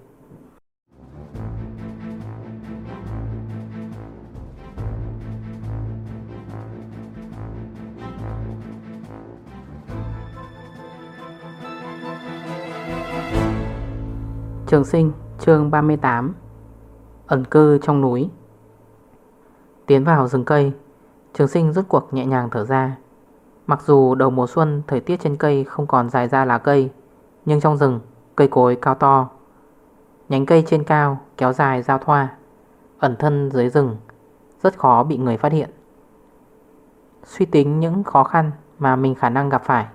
Trường sinh chương 38 Ẩn cư trong núi. Tiến vào rừng cây, Trường sinh rút cuộc nhẹ nhàng thở ra. Mặc dù đầu mùa xuân, Thời tiết trên cây không còn dài ra lá cây, Nhưng trong rừng, Cây cối cao to. Nhánh cây trên cao kéo dài giao thoa, Ẩn thân dưới rừng, Rất khó bị người phát hiện. Suy tính những khó khăn Mà mình khả năng gặp phải,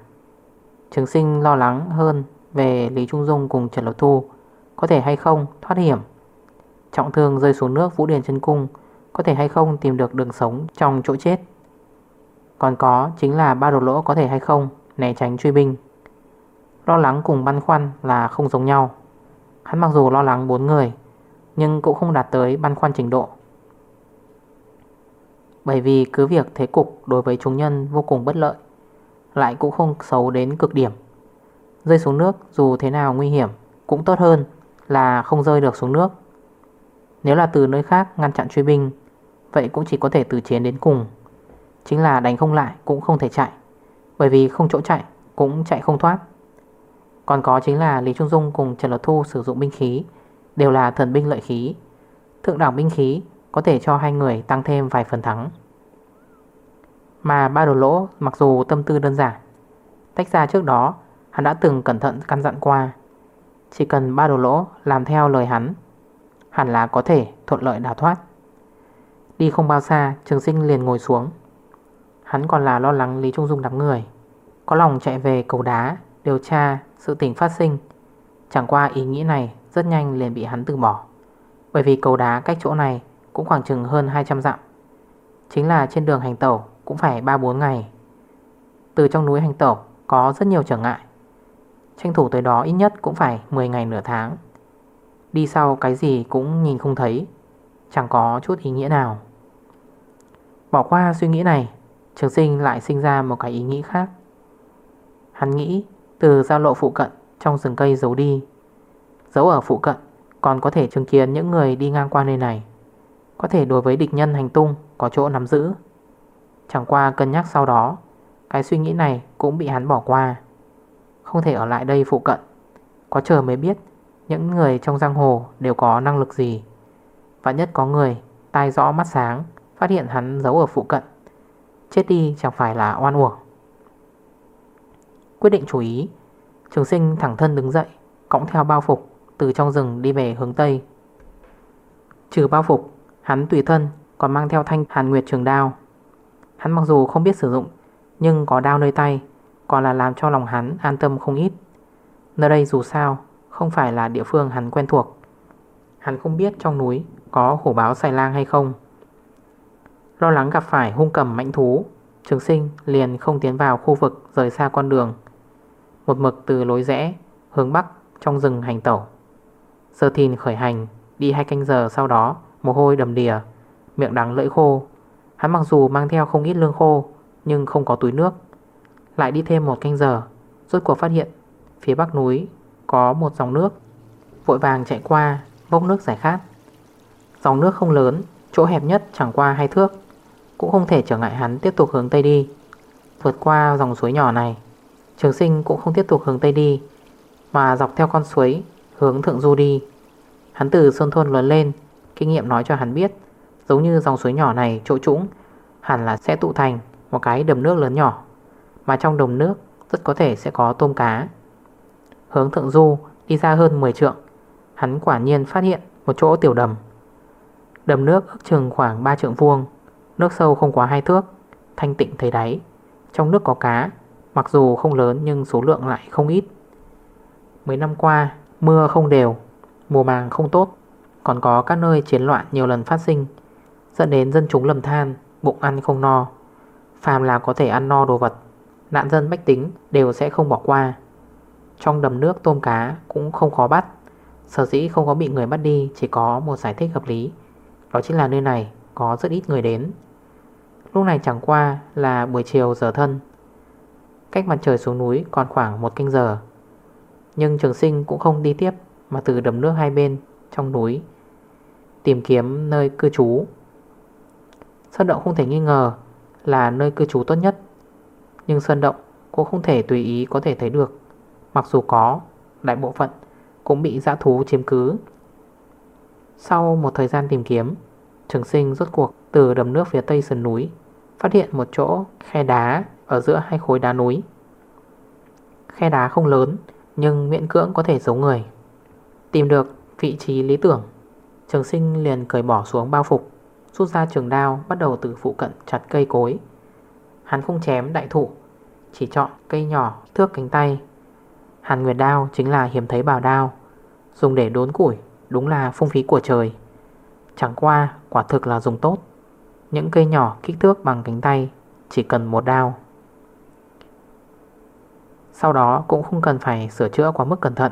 Trường sinh lo lắng hơn Về Lý Trung Dung cùng Trần Lộc Thu có thể hay không thoát hiểm. Trọng thương rơi xuống nước Vũ Điền chân Cung, Có thể hay không tìm được đường sống trong chỗ chết. Còn có chính là ba đột lỗ có thể hay không, Né tránh truy binh. Lo lắng cùng băn khoăn là không giống nhau. Hắn mặc dù lo lắng bốn người, Nhưng cũng không đạt tới băn khoăn trình độ. Bởi vì cứ việc thế cục đối với chúng nhân vô cùng bất lợi, Lại cũng không xấu đến cực điểm. Rơi xuống nước dù thế nào nguy hiểm Cũng tốt hơn là không rơi được xuống nước. Nếu là từ nơi khác ngăn chặn truy binh, Vậy cũng chỉ có thể từ chiến đến cùng. Chính là đánh không lại cũng không thể chạy, Bởi vì không chỗ chạy cũng chạy không thoát. Còn có chính là Lý Trung Dung cùng Trần Lột Thu sử dụng binh khí, Đều là thần binh lợi khí. Thượng đẳng binh khí có thể cho hai người tăng thêm vài phần thắng. Mà ba đồ lỗ mặc dù tâm tư đơn giản, Tách ra trước đó, Hắn đã từng cẩn thận căn dặn qua chỉ cần ba đồ lỗ làm theo lời hắn, Hẳn là có thể thuận lợi đào thoát. Đi không bao xa, Trường sinh liền ngồi xuống. Hắn còn là lo lắng Lý Trung Dung đám người. Có lòng chạy về cầu đá, Điều tra sự tình phát sinh. Chẳng qua ý nghĩ này Rất nhanh liền bị hắn từ bỏ. Bởi vì cầu đá cách chỗ này Cũng khoảng chừng hơn 200 dặm. Chính là trên đường hành tẩu Cũng phải 3-4 ngày. Từ trong núi hành tẩu Có rất nhiều trở ngại. Tranh thủ tới đó ít nhất cũng phải 10 ngày nửa tháng. Đi sau cái gì cũng nhìn không thấy, Chẳng có chút ý nghĩa nào. Bỏ qua suy nghĩ này, Trường sinh lại sinh ra một cái ý nghĩ khác. Hắn nghĩ từ giao lộ phụ cận trong rừng cây giấu đi, Giấu ở phụ cận còn có thể chứng kiến những người đi ngang qua nơi này. Có thể đối với địch nhân hành tung có chỗ nắm giữ. Chẳng qua cân nhắc sau đó, Cái suy nghĩ này cũng bị hắn bỏ qua. Không thể ở lại đây phụ cận. Có chờ mới biết Những người trong giang hồ đều có năng lực gì. Và nhất có người Tai rõ mắt sáng, Phát hiện hắn giấu ở phụ cận. Chết đi chẳng phải là oan uổng. Quyết định chú ý, Trường sinh thẳng thân đứng dậy, Cõng theo bao phục, Từ trong rừng đi về hướng Tây. Trừ bao phục, Hắn tùy thân còn mang theo thanh hàn nguyệt trường đao. Hắn mặc dù không biết sử dụng, Nhưng có đao nơi tay còn là làm cho lòng hắn an tâm không ít. Nơi đây dù sao, Không phải là địa phương hắn quen thuộc. Hắn không biết trong núi Có hổ báo xài lang hay không. Lo lắng gặp phải hung cầm mạnh thú, Trường sinh liền không tiến vào khu vực Rời xa con đường. Một mực từ lối rẽ, Hướng bắc trong rừng hành tẩu. Sơ thìn khởi hành, Đi hai canh giờ sau đó, Mồ hôi đầm đìa, Miệng đắng lưỡi khô. Hắn mặc dù mang theo không ít lương khô, Nhưng không có túi nước. Lại đi thêm một canh giờ. Rốt cuộc phát hiện, Phía bắc núi có một dòng nước. Vội vàng chạy qua, Bốc nước giải khát. Dòng nước không lớn, Chỗ hẹp nhất chẳng qua hai thước. Cũng không thể trở ngại hắn tiếp tục hướng Tây đi, Vượt qua dòng suối nhỏ này. Trường sinh cũng không tiếp tục hướng Tây đi, Mà dọc theo con suối Hướng Thượng Du đi. Hắn từ Sơn Thôn lớn lên, Kinh nghiệm nói cho hắn biết, Giống như dòng suối nhỏ này chỗ trũng Hẳn là sẽ tụ thành một cái đầm nước lớn nhỏ. Mà trong đầm nước rất có thể sẽ có tôm cá. Hướng thượng du đi ra hơn 10 trượng, Hắn quả nhiên phát hiện một chỗ tiểu đầm. Đầm nước ước chừng khoảng 3 trượng vuông, Nước sâu không quá hai thước, Thanh tịnh thấy đáy. Trong nước có cá, Mặc dù không lớn nhưng số lượng lại không ít. Mấy năm qua, Mưa không đều, Mùa màng không tốt, Còn có các nơi chiến loạn nhiều lần phát sinh, Dẫn đến dân chúng lầm than, Bụng ăn không no. Phàm là có thể ăn no đồ vật Nạn dân bách tính đều sẽ không bỏ qua. Trong đầm nước tôm cá cũng không khó bắt. Sở dĩ không có bị người bắt đi Chỉ có một giải thích hợp lý. Đó chính là nơi này có rất ít người đến. Lúc này chẳng qua là buổi chiều giờ thân. Cách mặt trời xuống núi còn khoảng một canh giờ. Nhưng trường sinh cũng không đi tiếp Mà từ đầm nước hai bên trong núi Tìm kiếm nơi cư trú. Sơn động không thể nghi ngờ là nơi cư trú tốt nhất. Nhưng Sơn động cũng không thể tùy ý có thể thấy được. Mặc dù có, đại bộ phận cũng bị giã thú chiếm cứ. Sau một thời gian tìm kiếm Trường sinh rốt cuộc từ đầm nước phía tây sườn núi Phát hiện một chỗ khe đá ở giữa hai khối đá núi. Khe đá không lớn nhưng miễn cưỡng có thể giấu người. Tìm được vị trí lý tưởng Trường sinh liền cởi bỏ xuống bao phục Rút ra trường đao bắt đầu từ phụ cận chặt cây cối. Hắn không chém đại thụ Chỉ chọn cây nhỏ thước cánh tay. Hàn nguyệt đao chính là hiếm thấy bảo đao, Dùng để đốn củi Đúng là phung phí của trời. Chẳng qua, quả thực là dùng tốt. Những cây nhỏ kích thước bằng cánh tay Chỉ cần một đao. Sau đó cũng không cần phải sửa chữa quá mức cẩn thận,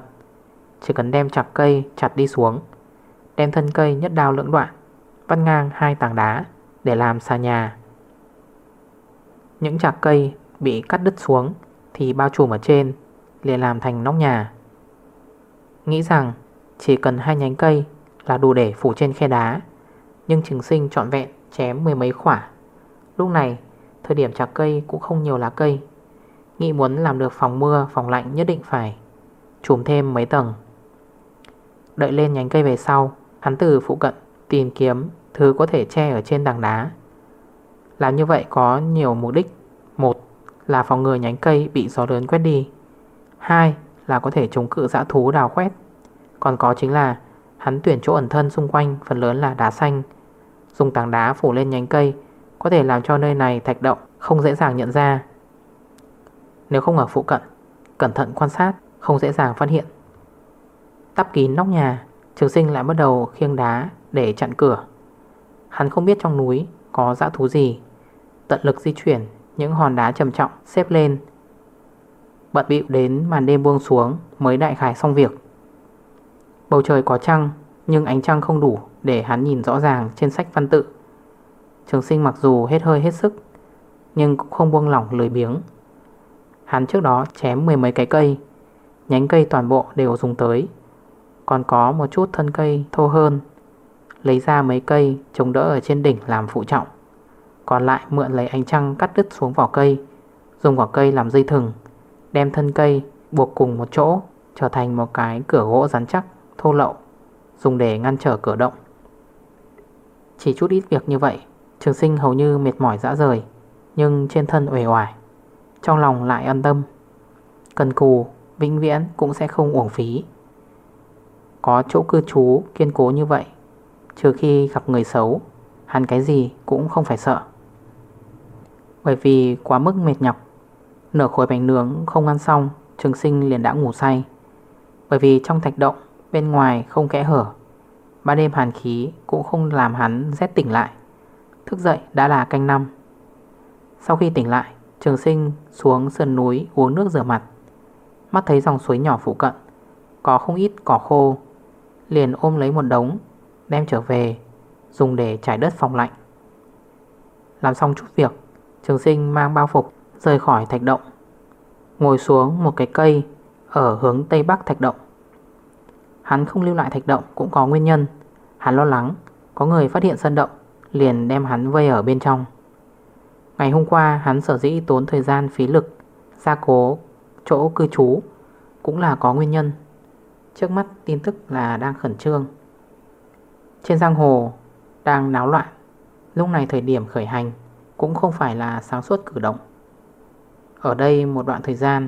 Chỉ cần đem chặt cây chặt đi xuống, Đem thân cây nhất đao lưỡng đoạn, Vắt ngang hai tảng đá Để làm xà nhà. Những chạc cây bị cắt đứt xuống Thì bao trùm ở trên, liền làm thành nóc nhà Nghĩ rằng chỉ cần hai nhánh cây Là đủ để phủ trên khe đá, Nhưng trường sinh trọn vẹn chém mười mấy khỏa Lúc này, Thời điểm chạc cây cũng không nhiều lá cây Nghĩ muốn làm được phòng mưa, Phòng lạnh nhất định phải Trùm thêm mấy tầng Đợi lên nhánh cây về sau, Hắn từ phụ cận tìm kiếm thứ có thể che ở trên đằng đá. Làm như vậy có nhiều mục đích. Một là phòng ngừa nhánh cây bị gió lớn quét đi. Hai là có thể chống cự dã thú đào quét. Còn có chính là hắn tuyển chỗ ẩn thân xung quanh phần lớn là đá xanh. Dùng tảng đá phủ lên nhánh cây có thể làm cho nơi này thạch động không dễ dàng nhận ra. Nếu không ở phụ cận, cẩn thận quan sát không dễ dàng phát hiện. Tắp kín nóc nhà, trường sinh lại bắt đầu khiêng đá để chặn cửa. Hắn không biết trong núi có dã thú gì Tận lực di chuyển những hòn đá trầm trọng xếp lên. Bận bịu đến màn đêm buông xuống mới đại khái xong việc. Bầu trời có trăng, nhưng ánh trăng không đủ để hắn nhìn rõ ràng trên sách văn tự. Trường sinh mặc dù hết hơi hết sức, Nhưng cũng không buông lỏng lười biếng. Hắn trước đó chém mười mấy cái cây, Nhánh cây toàn bộ đều dùng tới. Còn có một chút thân cây thô hơn, Lấy ra mấy cây chống đỡ ở trên đỉnh làm phụ trọng. Còn lại mượn lấy ánh trăng cắt đứt xuống vỏ cây, Dùng vỏ cây làm dây thừng, Đem thân cây buộc cùng một chỗ, Trở thành một cái cửa gỗ rắn chắc, Thô lậu, Dùng để ngăn trở cửa động. Chỉ chút ít việc như vậy, Trường sinh hầu như mệt mỏi dã rời, Nhưng trên thân uể oải, Trong lòng lại an tâm. Cần cù, vĩnh viễn cũng sẽ không uổng phí. Có chỗ cư trú kiên cố như vậy, Trừ khi gặp người xấu, Hắn cái gì cũng không phải sợ. Bởi vì quá mức mệt nhọc. Nửa khối bánh nướng không ăn xong, Trường sinh liền đã ngủ say. Bởi vì trong thạch động, Bên ngoài không kẽ hở. Ba đêm hàn khí cũng không làm hắn rét tỉnh lại. Thức dậy đã là canh năm. Sau khi tỉnh lại, Trường sinh xuống sườn núi uống nước rửa mặt. Mắt thấy dòng suối nhỏ phụ cận, Có không ít cỏ khô, Liền ôm lấy một đống, Đem trở về, Dùng để trải đất phòng lạnh. Làm xong chút việc Trường sinh mang bao phục, Rời khỏi thạch động. Ngồi xuống một cái cây Ở hướng tây bắc thạch động. Hắn không lưu lại thạch động cũng có nguyên nhân. Hắn lo lắng, Có người phát hiện sân động, Liền đem hắn vây ở bên trong. Ngày hôm qua, hắn sở dĩ tốn thời gian, phí lực, Gia cố chỗ cư trú Cũng là có nguyên nhân. Trước mắt tin tức là đang khẩn trương. Trên giang hồ Đang náo loạn, Lúc này thời điểm khởi hành. Cũng không phải là sáng suốt cử động. Ở đây một đoạn thời gian,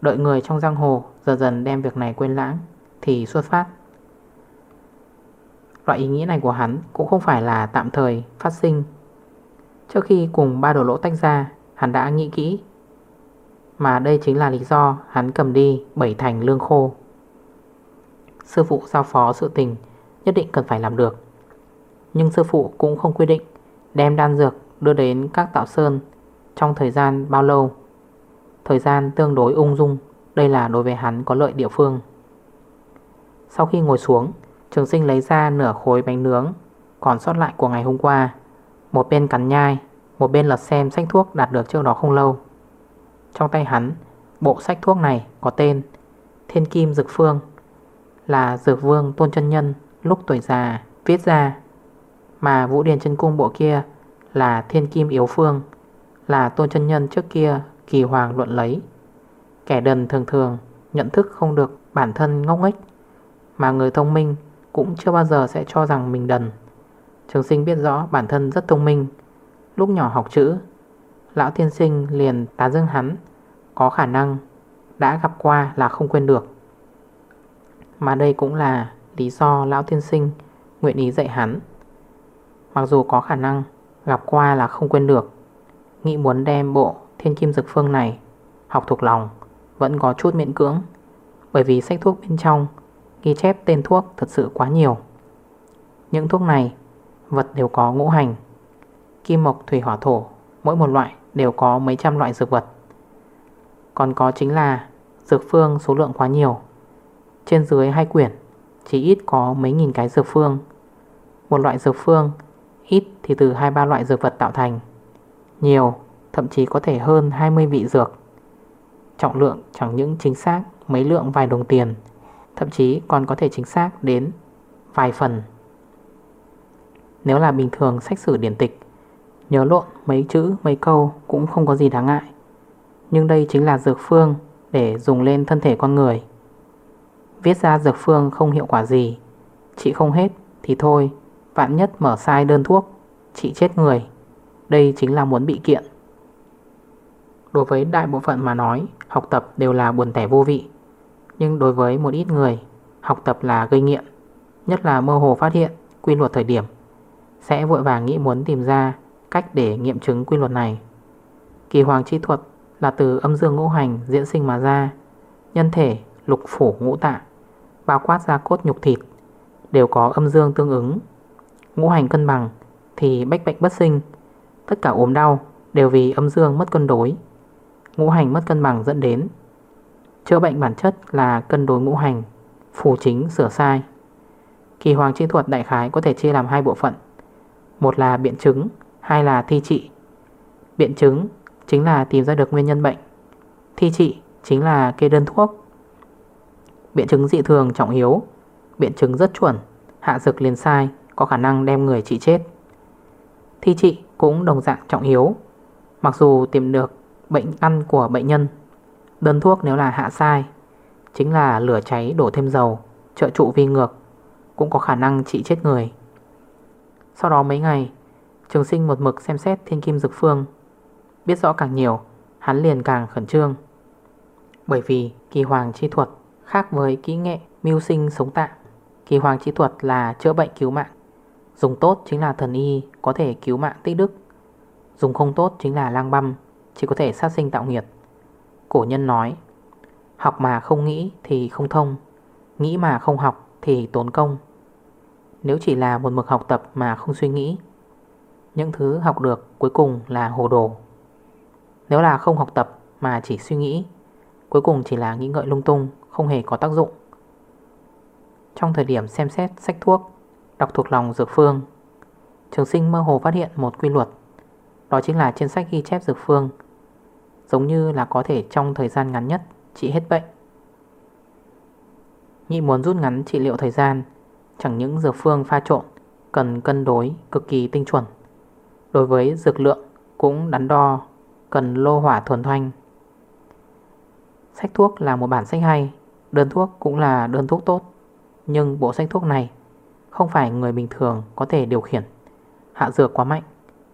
Đợi người trong giang hồ Dần dần đem việc này quên lãng Thì xuất phát. Loại ý nghĩ này của hắn Cũng không phải là tạm thời phát sinh. Trước khi cùng ba đồ lỗ tách ra, Hắn đã nghĩ kỹ. Mà đây chính là lý do hắn cầm đi Bảy thành lương khô. Sư phụ giao phó sự tình Nhất định cần phải làm được. Nhưng sư phụ cũng không quy định Đem đan dược đưa đến các tạo sơn Trong thời gian bao lâu? Thời gian tương đối ung dung, Đây là đối với hắn có lợi địa phương. Sau khi ngồi xuống, Trường sinh lấy ra nửa khối bánh nướng Còn sót lại của ngày hôm qua, Một bên cắn nhai, Một bên lật xem sách thuốc đạt được trước đó không lâu. Trong tay hắn, Bộ sách thuốc này có tên Thiên Kim Dược Phương, Là Dược Vương Tôn chân Nhân Lúc tuổi già viết ra, Mà Vũ Điền chân Cung bộ kia là Thiên Kim Yếu Phương, Là Tôn chân Nhân trước kia Kỳ Hoàng luận lấy. Kẻ đần thường thường nhận thức không được bản thân ngốc nghếch, Mà người thông minh cũng chưa bao giờ sẽ cho rằng mình đần. Trường sinh biết rõ bản thân rất thông minh, Lúc nhỏ học chữ, Lão tiên sinh liền tá dương hắn, Có khả năng đã gặp qua là không quên được. Mà đây cũng là lý do lão tiên sinh nguyện ý dạy hắn. Mặc dù có khả năng gặp qua là không quên được. Nghĩ muốn đem bộ thiên kim dực phương này học thuộc lòng, Vẫn có chút miễn cưỡng. Bởi vì sách thuốc bên trong Ghi chép tên thuốc thật sự quá nhiều. Những thuốc này, Vật đều có ngũ hành. Kim mộc, thủy hỏa thổ, Mỗi một loại đều có mấy trăm loại dược vật. Còn có chính là Dược phương số lượng quá nhiều. Trên dưới hai quyển, Chỉ ít có mấy nghìn cái dược phương. Một loại dược phương Ít thì từ 2-3 loại dược vật tạo thành. Nhiều, Thậm chí có thể hơn 20 vị dược. Trọng lượng chẳng những chính xác Mấy lượng vài đồng tiền, Thậm chí còn có thể chính xác đến vài phần. Nếu là bình thường sách sử điển tịch, Nhớ lộn mấy chữ, mấy câu cũng không có gì đáng ngại. Nhưng đây chính là dược phương để dùng lên thân thể con người. Viết ra dược phương không hiệu quả gì Chị không hết thì thôi. Vạn nhất mở sai đơn thuốc Chị chết người. Đây chính là muốn bị kiện. Đối với đại bộ phận mà nói Học tập đều là buồn tẻ vô vị. Nhưng đối với một ít người Học tập là gây nghiện Nhất là mơ hồ phát hiện quy luật thời điểm. Sẽ vội vàng nghĩ muốn tìm ra Cách để nghiệm chứng quy luật này. Kỳ hoàng chi thuật là từ âm dương ngũ hành diễn sinh mà ra. Nhân thể, lục phủ ngũ tạng Bao quát ra cốt nhục thịt Đều có âm dương tương ứng. Ngũ hành cân bằng Thì bách bệnh bất sinh. Tất cả ốm đau đều vì âm dương mất cân đối. Ngũ hành mất cân bằng dẫn đến Chữa bệnh bản chất là cân đối ngũ hành, Phù chính, sửa sai. Kỳ hoàng chi thuật đại khái có thể chia làm hai bộ phận. Một là biện chứng, Hai là thi trị. Biện chứng chính là tìm ra được nguyên nhân bệnh. Thi trị chính là kê đơn thuốc. Biện chứng dị thường, trọng yếu. Biện chứng rất chuẩn, Hạ dược liền sai. Có khả năng đem người trị chết. Thi trị cũng đồng dạng trọng yếu. Mặc dù tìm được bệnh ăn của bệnh nhân, Đơn thuốc nếu là hạ sai, Chính là lửa cháy đổ thêm dầu, Trợ trụ vi ngược, Cũng có khả năng trị chết người. Sau đó mấy ngày, Trường sinh một mực xem xét thiên kim dược phương. Biết rõ càng nhiều, Hắn liền càng khẩn trương. Bởi vì kỳ hoàng chi thuật Khác với kỹ nghệ mưu sinh sống tạng Kỳ hoàng chi thuật là chữa bệnh cứu mạng. Dùng tốt chính là thần y, Có thể cứu mạng tích đức. Dùng không tốt chính là lang băm, Chỉ có thể sát sinh tạo nghiệt Cổ nhân nói, Học mà không nghĩ thì không thông, Nghĩ mà không học thì tốn công. Nếu chỉ là một mực học tập mà không suy nghĩ, Những thứ học được cuối cùng là hồ đồ. Nếu là không học tập mà chỉ suy nghĩ, Cuối cùng chỉ là nghĩ ngợi lung tung, Không hề có tác dụng. Trong thời điểm xem xét sách thuốc Đọc thuộc lòng dược phương. Trường sinh mơ hồ phát hiện một quy luật. Đó chính là trên sách ghi chép dược phương. Giống như là có thể trong thời gian ngắn nhất Trị hết bệnh. Nhị muốn rút ngắn trị liệu thời gian, Chẳng những dược phương pha trộn, Cần cân đối cực kỳ tinh chuẩn. Đối với dược lượng Cũng đắn đo, Cần lô hỏa thuần thanh. Sách thuốc là một bản sách hay, Đơn thuốc cũng là đơn thuốc tốt. Nhưng bộ sách thuốc này không phải người bình thường có thể điều khiển. Hạ dược quá mạnh,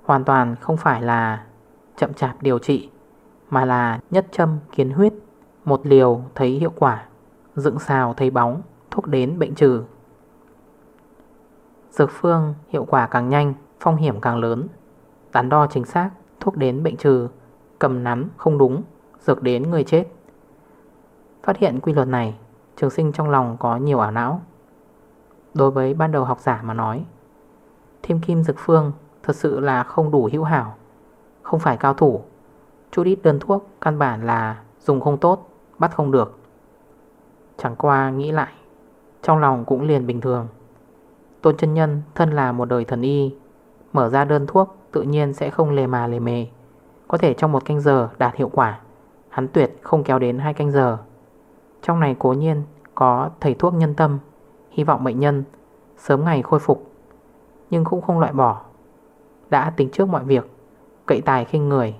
Hoàn toàn không phải là chậm chạp điều trị, Mà là nhất châm kiến huyết. Một liều thấy hiệu quả, Dựng xào thấy bóng Thuốc đến bệnh trừ. Dược phương hiệu quả càng nhanh, Phong hiểm càng lớn. Đắn đo chính xác Thuốc đến bệnh trừ. Cầm nắm không đúng, Dược đến người chết. Phát hiện quy luật này, Trường sinh trong lòng có nhiều ảo não. Đối với ban đầu học giả mà nói. Thêm kim dược phương Thật sự là không đủ hữu hảo Không phải cao thủ. Chút ít đơn thuốc căn bản là Dùng không tốt, bắt không được. Chẳng qua nghĩ lại Trong lòng cũng liền bình thường. Tôn chân nhân thân là một đời thần y Mở ra đơn thuốc Tự nhiên sẽ không lề mà lề mề. Có thể trong một canh giờ đạt hiệu quả Hắn tuyệt không kéo đến hai canh giờ. Trong này cố nhiên Có thầy thuốc nhân tâm. Hy vọng bệnh nhân sớm ngày khôi phục, Nhưng cũng không loại bỏ. Đã tính trước mọi việc, Cậy tài khinh người.